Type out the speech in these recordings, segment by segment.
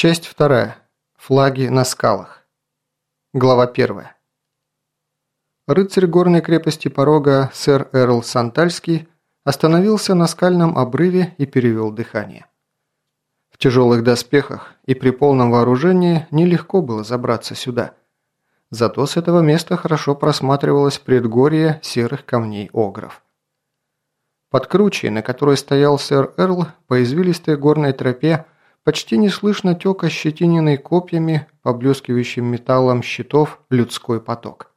Часть вторая. Флаги на скалах. Глава первая. Рыцарь горной крепости порога сэр Эрл Сантальский остановился на скальном обрыве и перевел дыхание. В тяжелых доспехах и при полном вооружении нелегко было забраться сюда. Зато с этого места хорошо просматривалось предгорье серых камней огров. Под кручей, на которой стоял сэр Эрл, по извилистой горной тропе – Почти не слышно тек ощетиненный копьями, поблескивающим металлом щитов, людской поток.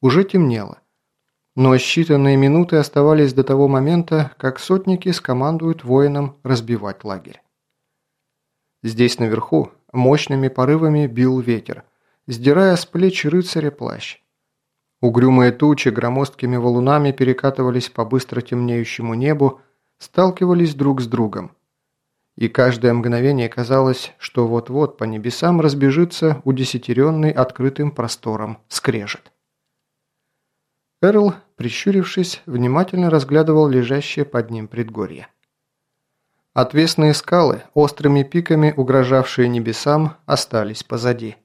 Уже темнело. Но считанные минуты оставались до того момента, как сотники скомандуют воинам разбивать лагерь. Здесь наверху мощными порывами бил ветер, сдирая с плеч рыцаря плащ. Угрюмые тучи громоздкими валунами перекатывались по быстро темнеющему небу, сталкивались друг с другом – и каждое мгновение казалось, что вот-вот по небесам разбежится удесятеренный открытым простором скрежет. Эрл, прищурившись, внимательно разглядывал лежащее под ним предгорье. Отвесные скалы, острыми пиками угрожавшие небесам, остались позади.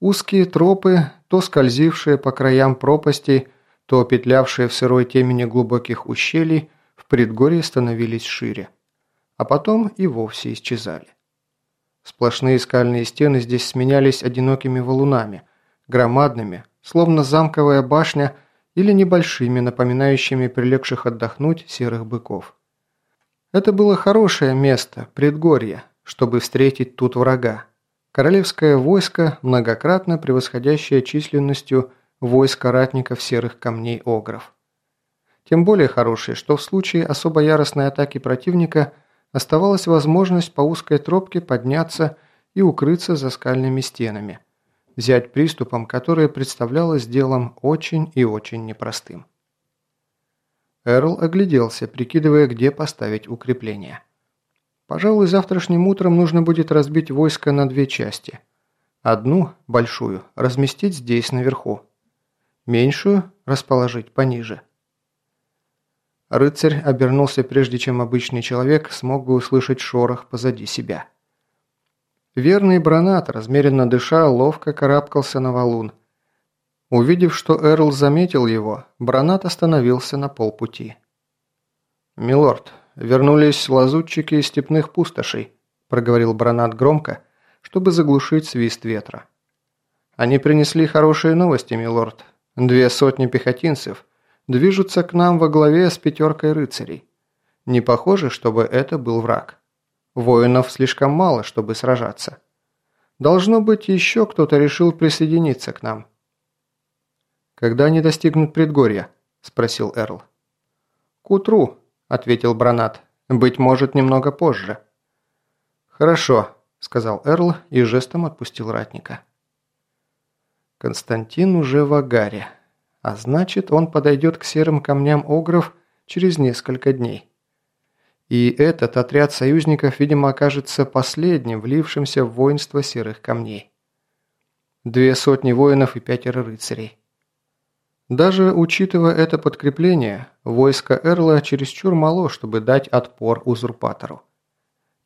Узкие тропы, то скользившие по краям пропастей, то петлявшие в сырой темени глубоких ущелий, в предгорье становились шире а потом и вовсе исчезали. Сплошные скальные стены здесь сменялись одинокими валунами, громадными, словно замковая башня или небольшими, напоминающими прилегших отдохнуть серых быков. Это было хорошее место, предгорье, чтобы встретить тут врага. Королевское войско, многократно превосходящее численностью войско ратников серых камней Огров. Тем более хорошее, что в случае особо яростной атаки противника – оставалась возможность по узкой тропке подняться и укрыться за скальными стенами, взять приступом, которое представлялось делом очень и очень непростым. Эрл огляделся, прикидывая, где поставить укрепление. Пожалуй, завтрашним утром нужно будет разбить войско на две части. Одну, большую, разместить здесь наверху. Меньшую расположить пониже. Рыцарь обернулся прежде, чем обычный человек смог бы услышать шорох позади себя. Верный Бранат, размеренно дыша, ловко карабкался на валун. Увидев, что Эрл заметил его, Бранат остановился на полпути. «Милорд, вернулись лазутчики из степных пустошей», – проговорил Бранат громко, чтобы заглушить свист ветра. «Они принесли хорошие новости, милорд. Две сотни пехотинцев – движутся к нам во главе с пятеркой рыцарей. Не похоже, чтобы это был враг. Воинов слишком мало, чтобы сражаться. Должно быть, еще кто-то решил присоединиться к нам. «Когда они достигнут предгорья?» – спросил Эрл. «К утру», – ответил Бранат. «Быть может, немного позже». «Хорошо», – сказал Эрл и жестом отпустил ратника. Константин уже в агаре. А значит, он подойдет к серым камням Огров через несколько дней. И этот отряд союзников, видимо, окажется последним, влившимся в воинство серых камней. Две сотни воинов и пятеро рыцарей. Даже учитывая это подкрепление, войско Эрла чересчур мало, чтобы дать отпор узурпатору.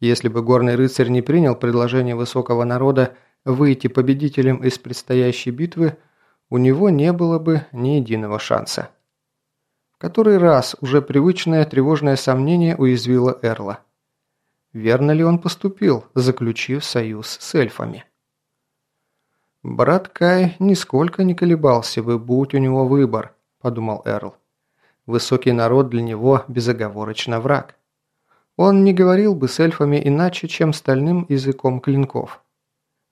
Если бы горный рыцарь не принял предложение высокого народа выйти победителем из предстоящей битвы, у него не было бы ни единого шанса. В который раз уже привычное тревожное сомнение уязвило Эрла. Верно ли он поступил, заключив союз с эльфами? «Брат Кай нисколько не колебался бы, будь у него выбор», – подумал Эрл. «Высокий народ для него безоговорочно враг. Он не говорил бы с эльфами иначе, чем стальным языком клинков.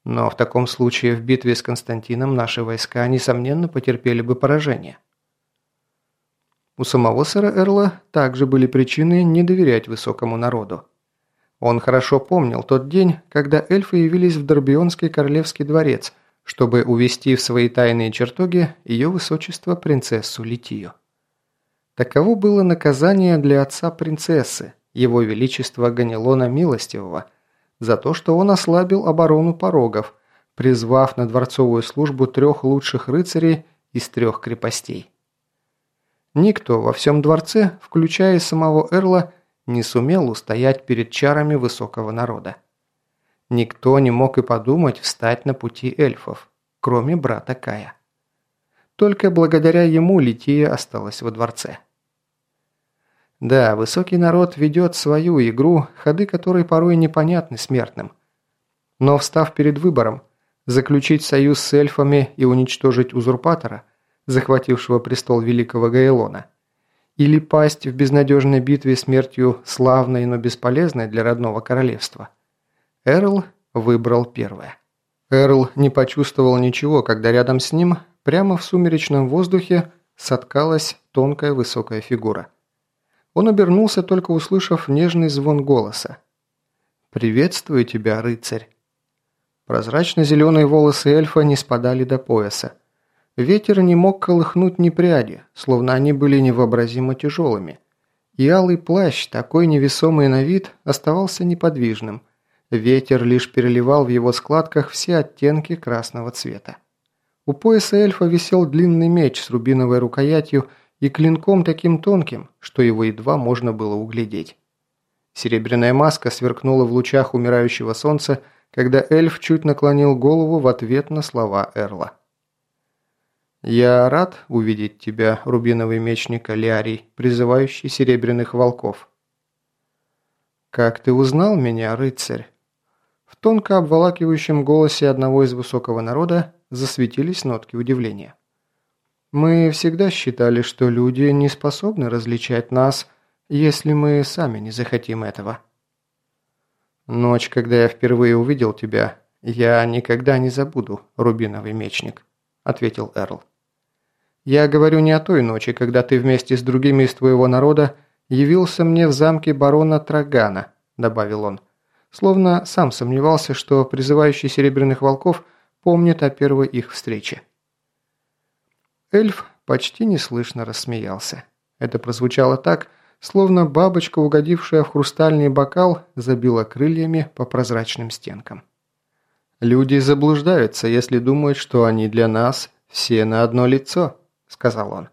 Но в таком случае в битве с Константином наши войска, несомненно, потерпели бы поражение. У самого сэра Эрла также были причины не доверять высокому народу. Он хорошо помнил тот день, когда эльфы явились в Дорбионский королевский дворец, чтобы увести в свои тайные чертоги ее высочество принцессу Литию. Таково было наказание для отца принцессы, его величества Ганилона Милостивого – за то, что он ослабил оборону порогов, призвав на дворцовую службу трех лучших рыцарей из трех крепостей. Никто во всем дворце, включая самого Эрла, не сумел устоять перед чарами высокого народа. Никто не мог и подумать встать на пути эльфов, кроме брата Кая. Только благодаря ему Лития осталась во дворце. Да, высокий народ ведет свою игру, ходы которой порой непонятны смертным. Но встав перед выбором, заключить союз с эльфами и уничтожить узурпатора, захватившего престол великого Гаэлона, или пасть в безнадежной битве смертью славной, но бесполезной для родного королевства, Эрл выбрал первое. Эрл не почувствовал ничего, когда рядом с ним, прямо в сумеречном воздухе, соткалась тонкая высокая фигура – он обернулся, только услышав нежный звон голоса. «Приветствую тебя, рыцарь!» Прозрачно-зеленые волосы эльфа не спадали до пояса. Ветер не мог колыхнуть ни пряди, словно они были невообразимо тяжелыми. И алый плащ, такой невесомый на вид, оставался неподвижным. Ветер лишь переливал в его складках все оттенки красного цвета. У пояса эльфа висел длинный меч с рубиновой рукоятью и клинком таким тонким, что его едва можно было углядеть. Серебряная маска сверкнула в лучах умирающего солнца, когда эльф чуть наклонил голову в ответ на слова Эрла. «Я рад увидеть тебя, рубиновый мечник Алиарий, призывающий серебряных волков». «Как ты узнал меня, рыцарь?» В тонко обволакивающем голосе одного из высокого народа засветились нотки удивления. Мы всегда считали, что люди не способны различать нас, если мы сами не захотим этого. Ночь, когда я впервые увидел тебя, я никогда не забуду, рубиновый мечник, ответил Эрл. Я говорю не о той ночи, когда ты вместе с другими из твоего народа явился мне в замке барона Трагана, добавил он, словно сам сомневался, что призывающий серебряных волков помнит о первой их встрече. Эльф почти неслышно рассмеялся. Это прозвучало так, словно бабочка, угодившая в хрустальный бокал, забила крыльями по прозрачным стенкам. «Люди заблуждаются, если думают, что они для нас все на одно лицо», – сказал он.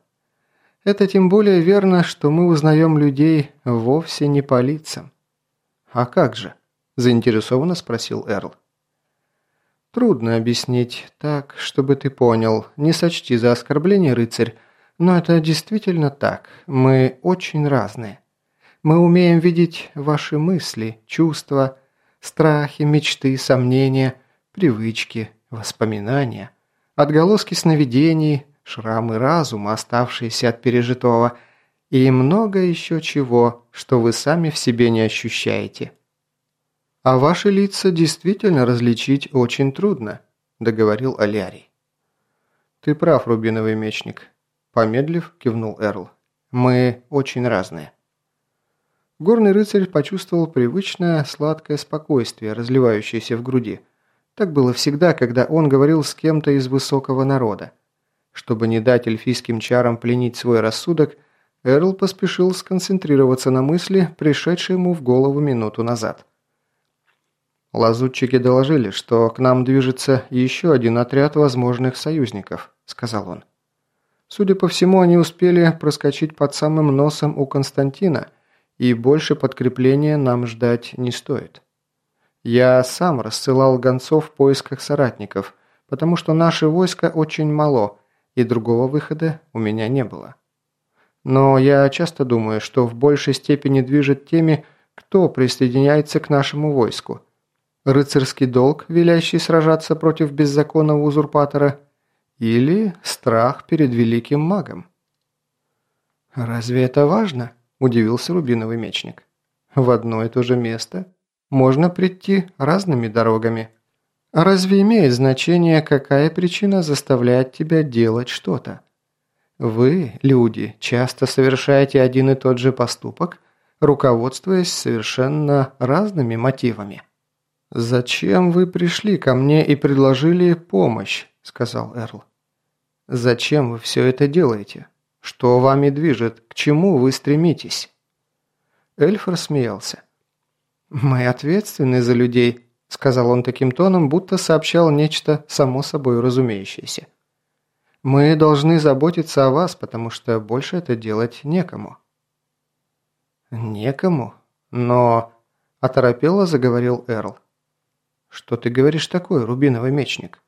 «Это тем более верно, что мы узнаем людей вовсе не по лицам». «А как же?» – заинтересованно спросил Эрл. Трудно объяснить так, чтобы ты понял. Не сочти за оскорбление, рыцарь, но это действительно так. Мы очень разные. Мы умеем видеть ваши мысли, чувства, страхи, мечты, сомнения, привычки, воспоминания, отголоски сновидений, шрамы разума, оставшиеся от пережитого, и много еще чего, что вы сами в себе не ощущаете. «А ваши лица действительно различить очень трудно», – договорил Алярий. «Ты прав, Рубиновый мечник», – помедлив, кивнул Эрл. «Мы очень разные». Горный рыцарь почувствовал привычное сладкое спокойствие, разливающееся в груди. Так было всегда, когда он говорил с кем-то из высокого народа. Чтобы не дать эльфийским чарам пленить свой рассудок, Эрл поспешил сконцентрироваться на мысли, пришедшей ему в голову минуту назад – «Лазутчики доложили, что к нам движется еще один отряд возможных союзников», – сказал он. «Судя по всему, они успели проскочить под самым носом у Константина, и больше подкрепления нам ждать не стоит. Я сам рассылал гонцов в поисках соратников, потому что наше войско очень мало, и другого выхода у меня не было. Но я часто думаю, что в большей степени движет теми, кто присоединяется к нашему войску – рыцарский долг, велящий сражаться против беззаконного узурпатора, или страх перед великим магом. «Разве это важно?» – удивился рубиновый мечник. «В одно и то же место можно прийти разными дорогами. А разве имеет значение, какая причина заставляет тебя делать что-то? Вы, люди, часто совершаете один и тот же поступок, руководствуясь совершенно разными мотивами». «Зачем вы пришли ко мне и предложили помощь?» – сказал Эрл. «Зачем вы все это делаете? Что вами движет? К чему вы стремитесь?» Эльф рассмеялся. «Мы ответственны за людей», – сказал он таким тоном, будто сообщал нечто само собой разумеющееся. «Мы должны заботиться о вас, потому что больше это делать некому». «Некому? Но...» – оторопело заговорил Эрл. «Что ты говоришь такое, рубиновый мечник?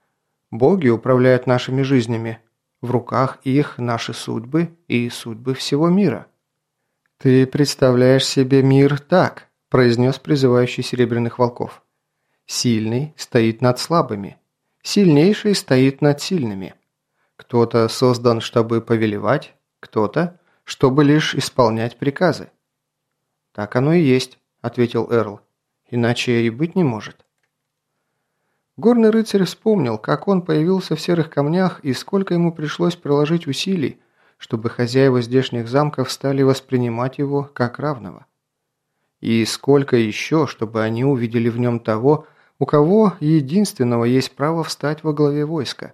Боги управляют нашими жизнями. В руках их наши судьбы и судьбы всего мира». «Ты представляешь себе мир так», – произнес призывающий Серебряных Волков. «Сильный стоит над слабыми, сильнейший стоит над сильными. Кто-то создан, чтобы повелевать, кто-то, чтобы лишь исполнять приказы». «Так оно и есть», – ответил Эрл. «Иначе и быть не может». Горный рыцарь вспомнил, как он появился в серых камнях и сколько ему пришлось приложить усилий, чтобы хозяева здешних замков стали воспринимать его как равного. И сколько еще, чтобы они увидели в нем того, у кого единственного есть право встать во главе войска.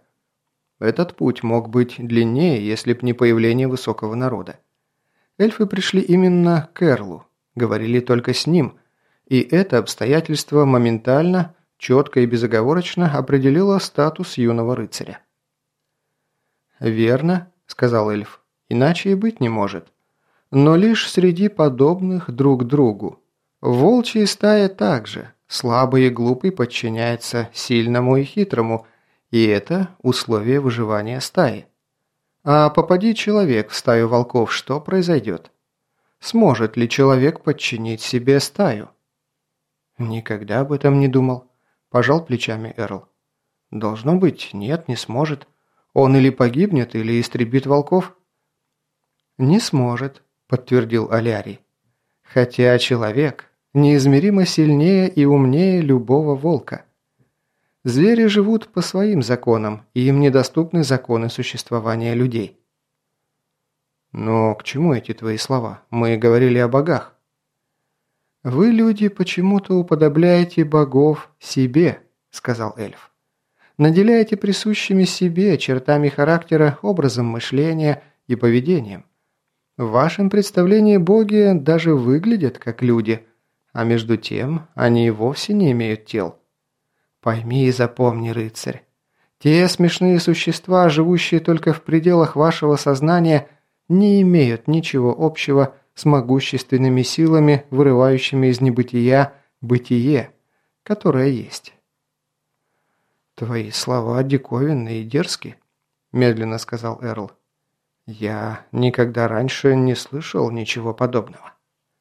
Этот путь мог быть длиннее, если б не появление высокого народа. Эльфы пришли именно к Эрлу, говорили только с ним, и это обстоятельство моментально четко и безоговорочно определила статус юного рыцаря. «Верно», – сказал эльф, – «иначе и быть не может. Но лишь среди подобных друг другу. В волчьей стае также. Слабый и глупый подчиняется сильному и хитрому, и это условие выживания стаи. А попади человек в стаю волков, что произойдет? Сможет ли человек подчинить себе стаю? Никогда об этом не думал. Пожал плечами Эрл. «Должно быть, нет, не сможет. Он или погибнет, или истребит волков». «Не сможет», – подтвердил Алярий. «Хотя человек неизмеримо сильнее и умнее любого волка. Звери живут по своим законам, и им недоступны законы существования людей». «Но к чему эти твои слова? Мы говорили о богах». «Вы, люди, почему-то уподобляете богов себе», – сказал эльф. «Наделяете присущими себе чертами характера, образом мышления и поведением. В вашем представлении боги даже выглядят как люди, а между тем они и вовсе не имеют тел. Пойми и запомни, рыцарь, те смешные существа, живущие только в пределах вашего сознания, не имеют ничего общего с могущественными силами, вырывающими из небытия бытие, которое есть. «Твои слова диковинные и дерзкие», – медленно сказал Эрл. «Я никогда раньше не слышал ничего подобного».